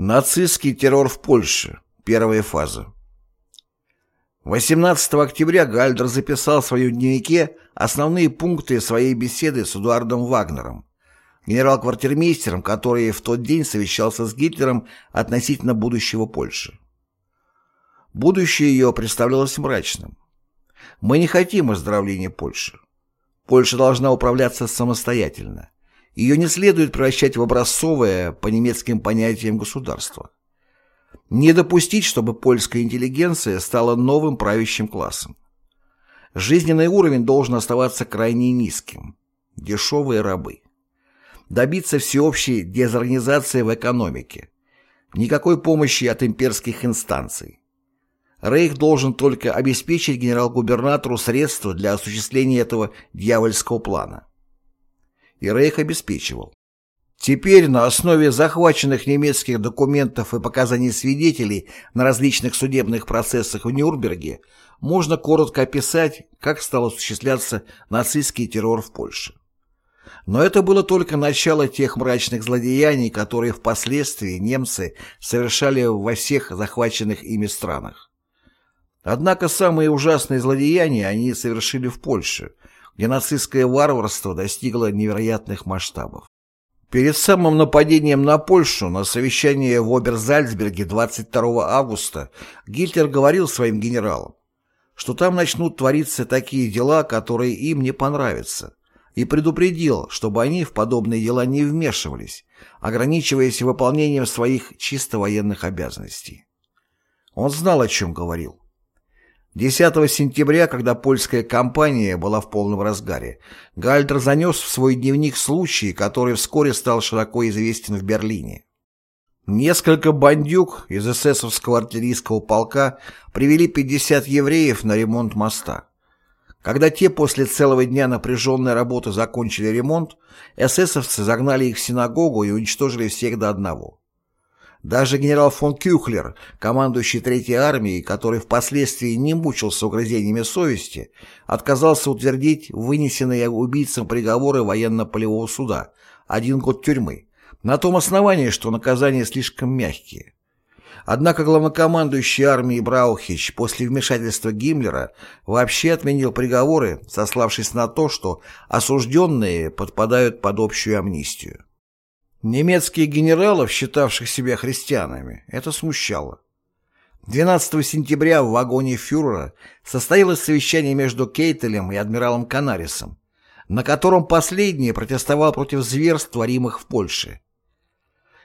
Нацистский террор в Польше. Первая фаза. 18 октября Гальдер записал в своем дневнике основные пункты своей беседы с Эдуардом Вагнером, генерал-квартирмейстером, который в тот день совещался с Гитлером относительно будущего Польши. Будущее ее представлялось мрачным. Мы не хотим оздоровления Польши. Польша должна управляться самостоятельно. Ее не следует превращать в образцовое, по немецким понятиям, государство. Не допустить, чтобы польская интеллигенция стала новым правящим классом. Жизненный уровень должен оставаться крайне низким. Дешевые рабы. Добиться всеобщей дезорганизации в экономике. Никакой помощи от имперских инстанций. Рейх должен только обеспечить генерал-губернатору средства для осуществления этого дьявольского плана и Рейх обеспечивал. Теперь на основе захваченных немецких документов и показаний свидетелей на различных судебных процессах в Нюрнберге можно коротко описать, как стал осуществляться нацистский террор в Польше. Но это было только начало тех мрачных злодеяний, которые впоследствии немцы совершали во всех захваченных ими странах. Однако самые ужасные злодеяния они совершили в Польше – где нацистское варварство достигло невероятных масштабов. Перед самым нападением на Польшу на совещании в Оберзальцберге 22 августа Гитлер говорил своим генералам, что там начнут твориться такие дела, которые им не понравятся, и предупредил, чтобы они в подобные дела не вмешивались, ограничиваясь выполнением своих чисто военных обязанностей. Он знал, о чем говорил. 10 сентября, когда польская кампания была в полном разгаре, Гальдер занес в свой дневник случай, который вскоре стал широко известен в Берлине. Несколько бандюк из эсэсовского артиллерийского полка привели 50 евреев на ремонт моста. Когда те после целого дня напряженной работы закончили ремонт, эсэсовцы загнали их в синагогу и уничтожили всех до одного. Даже генерал фон Кюхлер, командующий Третьей армией, который впоследствии не мучился угрызениями совести, отказался утвердить вынесенные убийцам приговоры военно-полевого суда один год тюрьмы, на том основании, что наказания слишком мягкие. Однако главнокомандующий армией Браухич после вмешательства Гиммлера вообще отменил приговоры, сославшись на то, что осужденные подпадают под общую амнистию. Немецкие генералов, считавших себя христианами, это смущало. 12 сентября в вагоне фюрера состоялось совещание между Кейтелем и адмиралом Канарисом, на котором последний протестовал против зверств, творимых в Польше.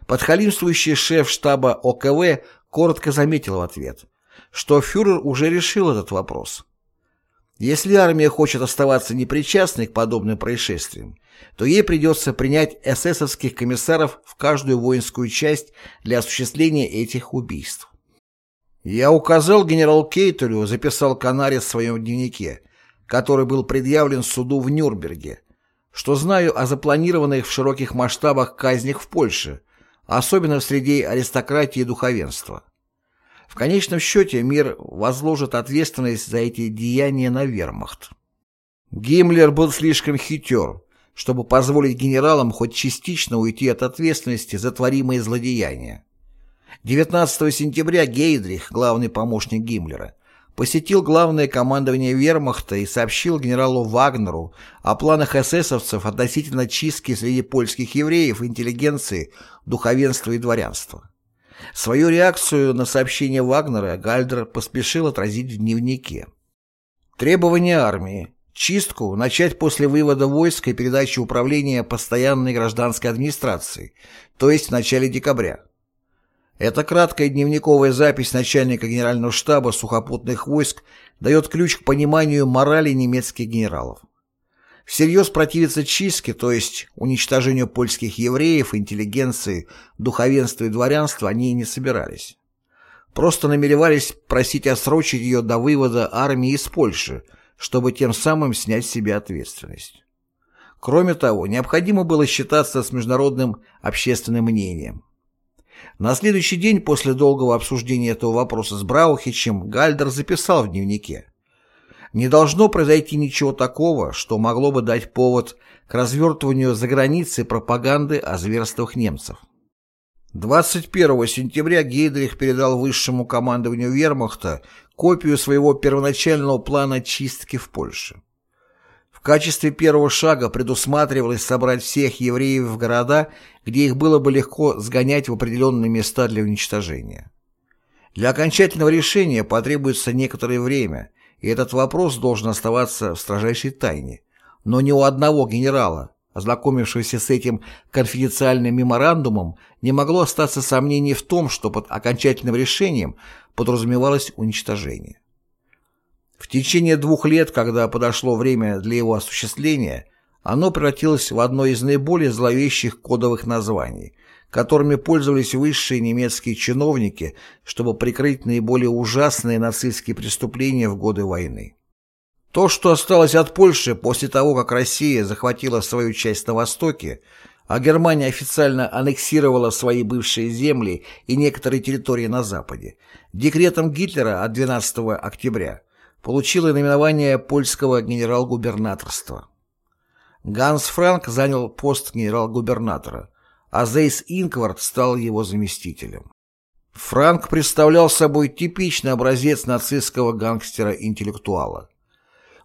Подхалимствующий шеф штаба ОКВ коротко заметил в ответ, что фюрер уже решил этот вопрос. Если армия хочет оставаться непричастной к подобным происшествиям, то ей придется принять эсэсовских комиссаров в каждую воинскую часть для осуществления этих убийств. Я указал генерал Кейтелю, записал Канаре в своем дневнике, который был предъявлен суду в Нюрнберге, что знаю о запланированных в широких масштабах казнях в Польше, особенно в среде аристократии и духовенства. В конечном счете мир возложит ответственность за эти деяния на вермахт. Гиммлер был слишком хитер, чтобы позволить генералам хоть частично уйти от ответственности за творимые злодеяния. 19 сентября Гейдрих, главный помощник Гиммлера, посетил главное командование вермахта и сообщил генералу Вагнеру о планах эсэсовцев относительно чистки среди польских евреев, интеллигенции, духовенства и дворянства. Свою реакцию на сообщение Вагнера Гальдер поспешил отразить в дневнике. Требования армии. Чистку начать после вывода войск и передачи управления постоянной гражданской администрации, то есть в начале декабря. Эта краткая дневниковая запись начальника генерального штаба сухопутных войск дает ключ к пониманию морали немецких генералов. Всерьез противиться чистке, то есть уничтожению польских евреев, интеллигенции, духовенства и дворянства они не собирались. Просто намеревались просить отсрочить ее до вывода армии из Польши, чтобы тем самым снять с себя ответственность. Кроме того, необходимо было считаться с международным общественным мнением. На следующий день после долгого обсуждения этого вопроса с Браухичем Гальдер записал в дневнике не должно произойти ничего такого, что могло бы дать повод к развертыванию за границей пропаганды о зверствах немцев. 21 сентября Гейдрих передал высшему командованию вермахта копию своего первоначального плана чистки в Польше. В качестве первого шага предусматривалось собрать всех евреев в города, где их было бы легко сгонять в определенные места для уничтожения. Для окончательного решения потребуется некоторое время, и этот вопрос должен оставаться в строжайшей тайне, но ни у одного генерала, ознакомившегося с этим конфиденциальным меморандумом, не могло остаться сомнений в том, что под окончательным решением подразумевалось уничтожение. В течение двух лет, когда подошло время для его осуществления, оно превратилось в одно из наиболее зловещих кодовых названий, которыми пользовались высшие немецкие чиновники, чтобы прикрыть наиболее ужасные нацистские преступления в годы войны. То, что осталось от Польши после того, как Россия захватила свою часть на Востоке, а Германия официально аннексировала свои бывшие земли и некоторые территории на Западе, декретом Гитлера от 12 октября получило наименование польского генерал-губернаторства. Ганс Франк занял пост генерал-губернатора, а Зейс Инквард стал его заместителем. Франк представлял собой типичный образец нацистского гангстера-интеллектуала.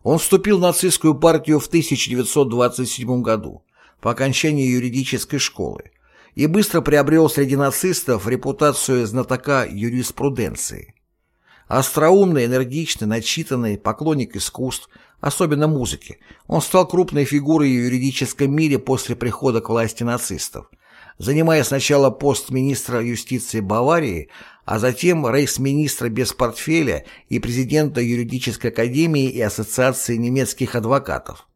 Он вступил в нацистскую партию в 1927 году, по окончании юридической школы, и быстро приобрел среди нацистов репутацию знатока юриспруденции. Остроумный, энергичный, начитанный, поклонник искусств, особенно музыки, он стал крупной фигурой в юридическом мире после прихода к власти нацистов, занимая сначала пост министра юстиции Баварии, а затем рейхсминистра без портфеля и президента юридической академии и ассоциации немецких адвокатов.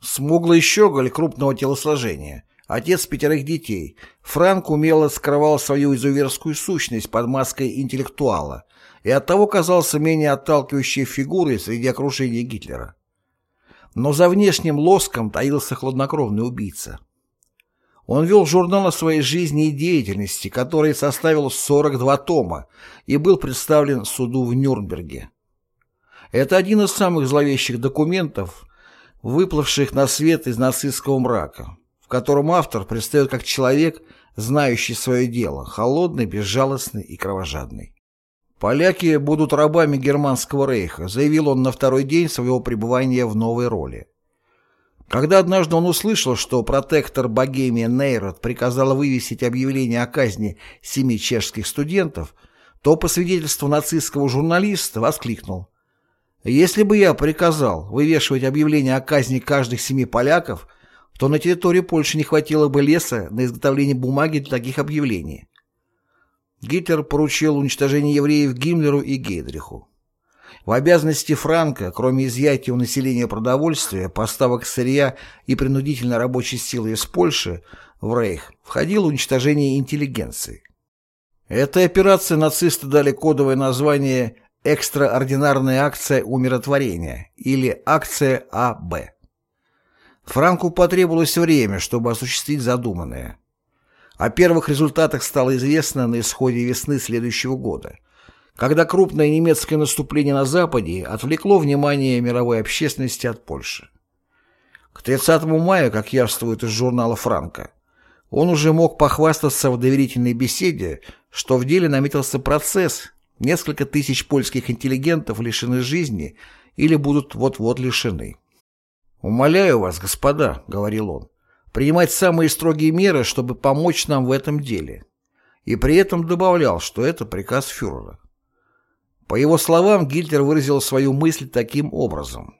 Смуглый щеголь крупного телосложения, отец пятерых детей, Франк умело скрывал свою изуверскую сущность под маской интеллектуала и оттого казался менее отталкивающей фигурой среди окружения Гитлера. Но за внешним лоском таился хладнокровный убийца. Он вел журнал о своей жизни и деятельности, который составил 42 тома и был представлен суду в Нюрнберге. Это один из самых зловещих документов, выплывших на свет из нацистского мрака, в котором автор предстает как человек, знающий свое дело, холодный, безжалостный и кровожадный. «Поляки будут рабами германского рейха», заявил он на второй день своего пребывания в новой роли. Когда однажды он услышал, что протектор Богемия Нейрот приказал вывесить объявление о казни семи чешских студентов, то по свидетельству нацистского журналиста воскликнул. «Если бы я приказал вывешивать объявление о казни каждых семи поляков, то на территории Польши не хватило бы леса на изготовление бумаги для таких объявлений». Гитлер поручил уничтожение евреев Гиммлеру и Гейдриху. В обязанности Франка, кроме изъятия у населения продовольствия, поставок сырья и принудительной рабочей силы из Польши в Рейх, входило уничтожение интеллигенции. Этой операции нацисты дали кодовое название «Экстраординарная акция умиротворения» или «Акция АБ». Франку потребовалось время, чтобы осуществить задуманное. О первых результатах стало известно на исходе весны следующего года – когда крупное немецкое наступление на Западе отвлекло внимание мировой общественности от Польши. К 30 мая, как явствует из журнала «Франко», он уже мог похвастаться в доверительной беседе, что в деле наметился процесс, несколько тысяч польских интеллигентов лишены жизни или будут вот-вот лишены. «Умоляю вас, господа», — говорил он, — «принимать самые строгие меры, чтобы помочь нам в этом деле». И при этом добавлял, что это приказ фюрера. По его словам, Гитлер выразил свою мысль таким образом.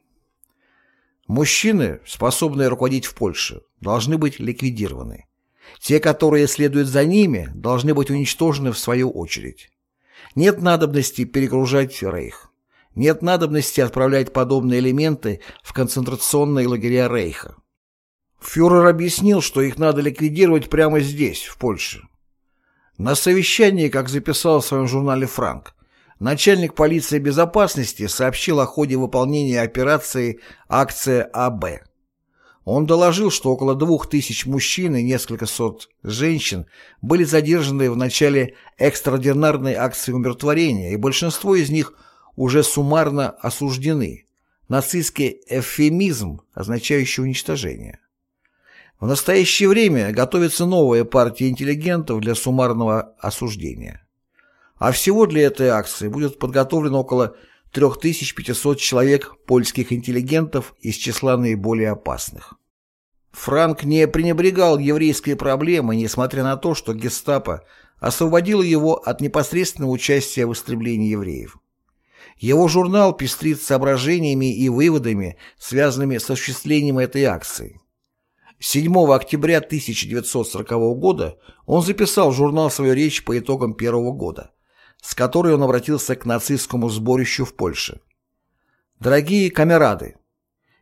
Мужчины, способные руководить в Польше, должны быть ликвидированы. Те, которые следуют за ними, должны быть уничтожены в свою очередь. Нет надобности перегружать Рейх. Нет надобности отправлять подобные элементы в концентрационные лагеря Рейха. Фюрер объяснил, что их надо ликвидировать прямо здесь, в Польше. На совещании, как записал в своем журнале «Франк», начальник полиции безопасности сообщил о ходе выполнения операции «Акция АБ». Он доложил, что около двух тысяч мужчин и несколько сот женщин были задержаны в начале экстраординарной акции умиротворения, и большинство из них уже суммарно осуждены. Нацистский эвфемизм, означающий уничтожение. В настоящее время готовится новая партия интеллигентов для суммарного осуждения. А всего для этой акции будет подготовлено около 3500 человек польских интеллигентов из числа наиболее опасных. Франк не пренебрегал еврейской проблемой, несмотря на то, что гестапо освободило его от непосредственного участия в истреблении евреев. Его журнал пестрит соображениями и выводами, связанными с осуществлением этой акции. 7 октября 1940 года он записал в журнал свою речь по итогам первого года, с которой он обратился к нацистскому сборищу в Польше. «Дорогие камерады,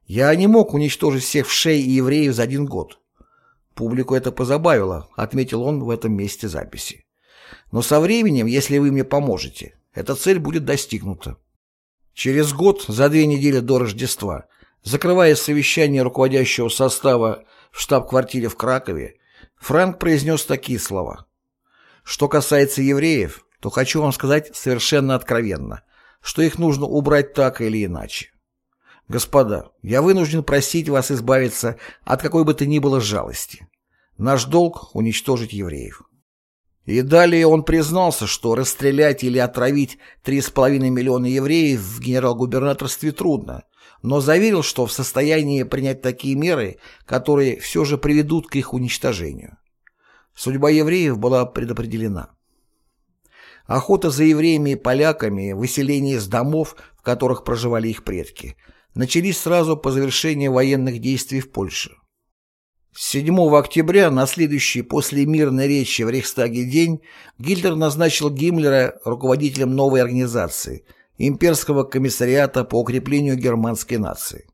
я не мог уничтожить всех вшей и евреев за один год. Публику это позабавило, отметил он в этом месте записи. Но со временем, если вы мне поможете, эта цель будет достигнута. Через год, за две недели до Рождества, закрывая совещание руководящего состава в штаб-квартире в Кракове, Франк произнес такие слова. Что касается евреев, то хочу вам сказать совершенно откровенно, что их нужно убрать так или иначе. Господа, я вынужден просить вас избавиться от какой бы то ни было жалости. Наш долг — уничтожить евреев. И далее он признался, что расстрелять или отравить 3,5 миллиона евреев в генерал-губернаторстве трудно, но заверил, что в состоянии принять такие меры, которые все же приведут к их уничтожению. Судьба евреев была предопределена. Охота за евреями и поляками, выселение из домов, в которых проживали их предки, начались сразу по завершении военных действий в Польше. 7 октября, на следующий после мирной речи в Рейхстаге день, Гитлер назначил Гиммлера руководителем новой организации – Имперского комиссариата по укреплению германской нации.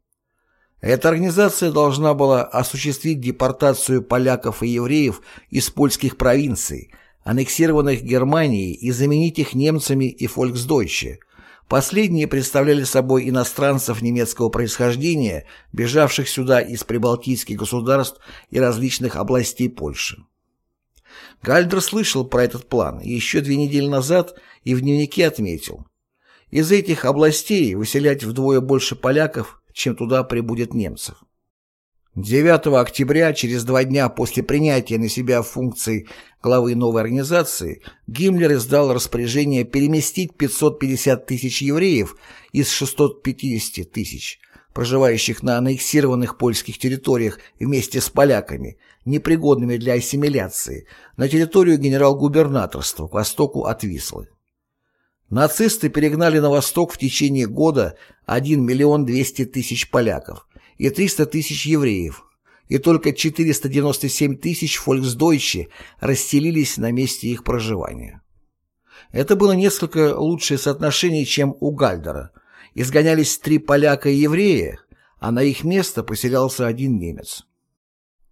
Эта организация должна была осуществить депортацию поляков и евреев из польских провинций, аннексированных Германией, и заменить их немцами и фольксдойче, Последние представляли собой иностранцев немецкого происхождения, бежавших сюда из прибалтийских государств и различных областей Польши. Гальдер слышал про этот план еще две недели назад и в дневнике отметил. Из этих областей выселять вдвое больше поляков, чем туда прибудет немцев. 9 октября, через два дня после принятия на себя функций главы новой организации, Гиммлер издал распоряжение переместить 550 тысяч евреев из 650 тысяч, проживающих на аннексированных польских территориях вместе с поляками, непригодными для ассимиляции, на территорию генерал-губернаторства к востоку от Вислы. Нацисты перегнали на восток в течение года 1 миллион 200 тысяч поляков, и 300 тысяч евреев, и только 497 тысяч фольксдойче расселились на месте их проживания. Это было несколько лучшее соотношение, чем у Гальдера. Изгонялись три поляка и еврея, а на их место поселялся один немец.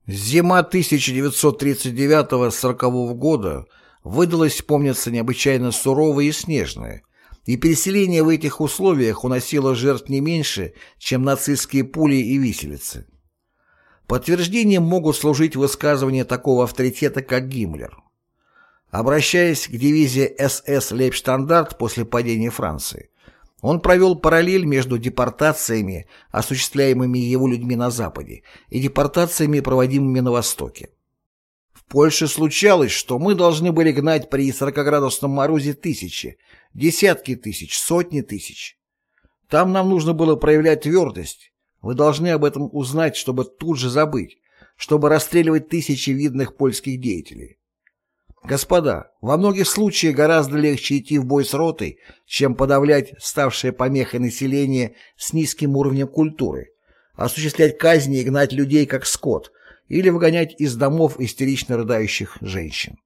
Зима 1939-40 года выдалась, помнится, необычайно суровой и снежная, и переселение в этих условиях уносило жертв не меньше, чем нацистские пули и виселицы. Подтверждением могут служить высказывания такого авторитета, как Гиммлер. Обращаясь к дивизии СС «Лейбштандарт» после падения Франции, он провел параллель между депортациями, осуществляемыми его людьми на Западе, и депортациями, проводимыми на Востоке. Польше случалось, что мы должны были гнать при 40-градусном морозе тысячи, десятки тысяч, сотни тысяч. Там нам нужно было проявлять твердость. Вы должны об этом узнать, чтобы тут же забыть, чтобы расстреливать тысячи видных польских деятелей. Господа, во многих случаях гораздо легче идти в бой с ротой, чем подавлять ставшее помехой население с низким уровнем культуры, осуществлять казни и гнать людей как скот, или выгонять из домов истерично рыдающих женщин.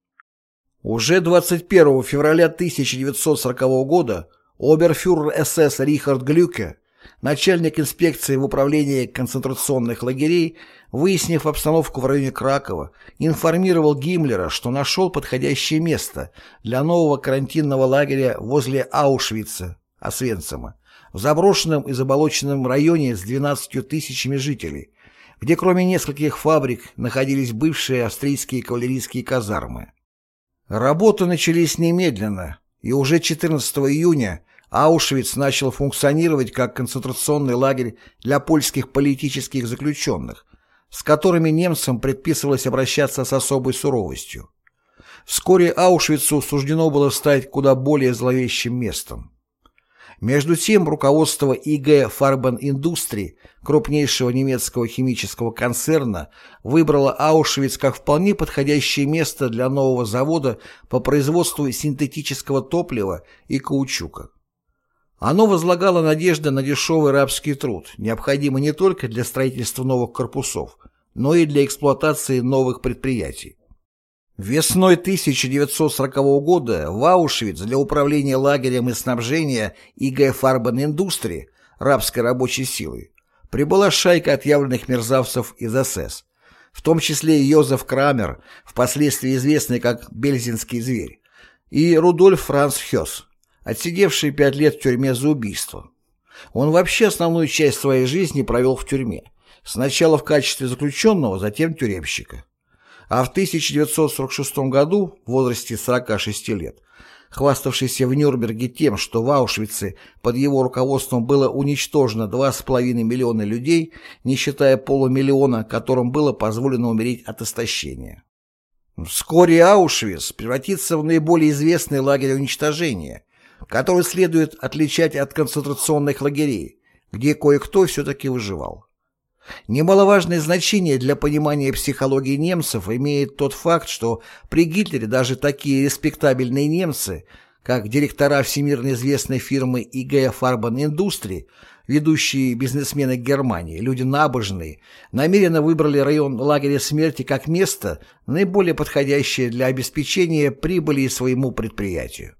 Уже 21 февраля 1940 года оберфюрер СС Рихард Глюке, начальник инспекции в управлении концентрационных лагерей, выяснив обстановку в районе Кракова, информировал Гиммлера, что нашел подходящее место для нового карантинного лагеря возле Аушвица, Освенцима, в заброшенном и заболоченном районе с 12 тысячами жителей, где кроме нескольких фабрик находились бывшие австрийские кавалерийские казармы. Работы начались немедленно, и уже 14 июня Аушвиц начал функционировать как концентрационный лагерь для польских политических заключенных, с которыми немцам предписывалось обращаться с особой суровостью. Вскоре Аушвицу суждено было стать куда более зловещим местом. Между тем, руководство ИГ Farben Industrie, крупнейшего немецкого химического концерна, выбрало Аушвиц как вполне подходящее место для нового завода по производству синтетического топлива и каучука. Оно возлагало надежды на дешевый рабский труд, необходимый не только для строительства новых корпусов, но и для эксплуатации новых предприятий. Весной 1940 года в Аушвиц для управления лагерем и снабжения ИГ Фарбен Индустрии рабской рабочей силой прибыла шайка отъявленных мерзавцев из СС, в том числе Йозеф Крамер, впоследствии известный как Бельзинский зверь, и Рудольф Франц Хёс, отсидевший пять лет в тюрьме за убийство. Он вообще основную часть своей жизни провел в тюрьме, сначала в качестве заключенного, затем тюремщика а в 1946 году, в возрасте 46 лет, хваставшийся в Нюрнберге тем, что в Аушвице под его руководством было уничтожено 2,5 миллиона людей, не считая полумиллиона, которым было позволено умереть от истощения. Вскоре Аушвиц превратится в наиболее известный лагерь уничтожения, который следует отличать от концентрационных лагерей, где кое-кто все-таки выживал. Немаловажное значение для понимания психологии немцев имеет тот факт, что при Гитлере даже такие респектабельные немцы, как директора всемирно известной фирмы ИГ Фарбан Индустри, ведущие бизнесмены Германии, люди набожные, намеренно выбрали район лагеря смерти как место, наиболее подходящее для обеспечения прибыли своему предприятию.